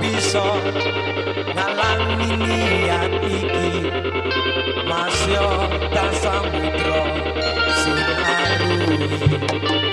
bisa ngalangi niat iki. Masyok tasamu Tro sing Sinaruni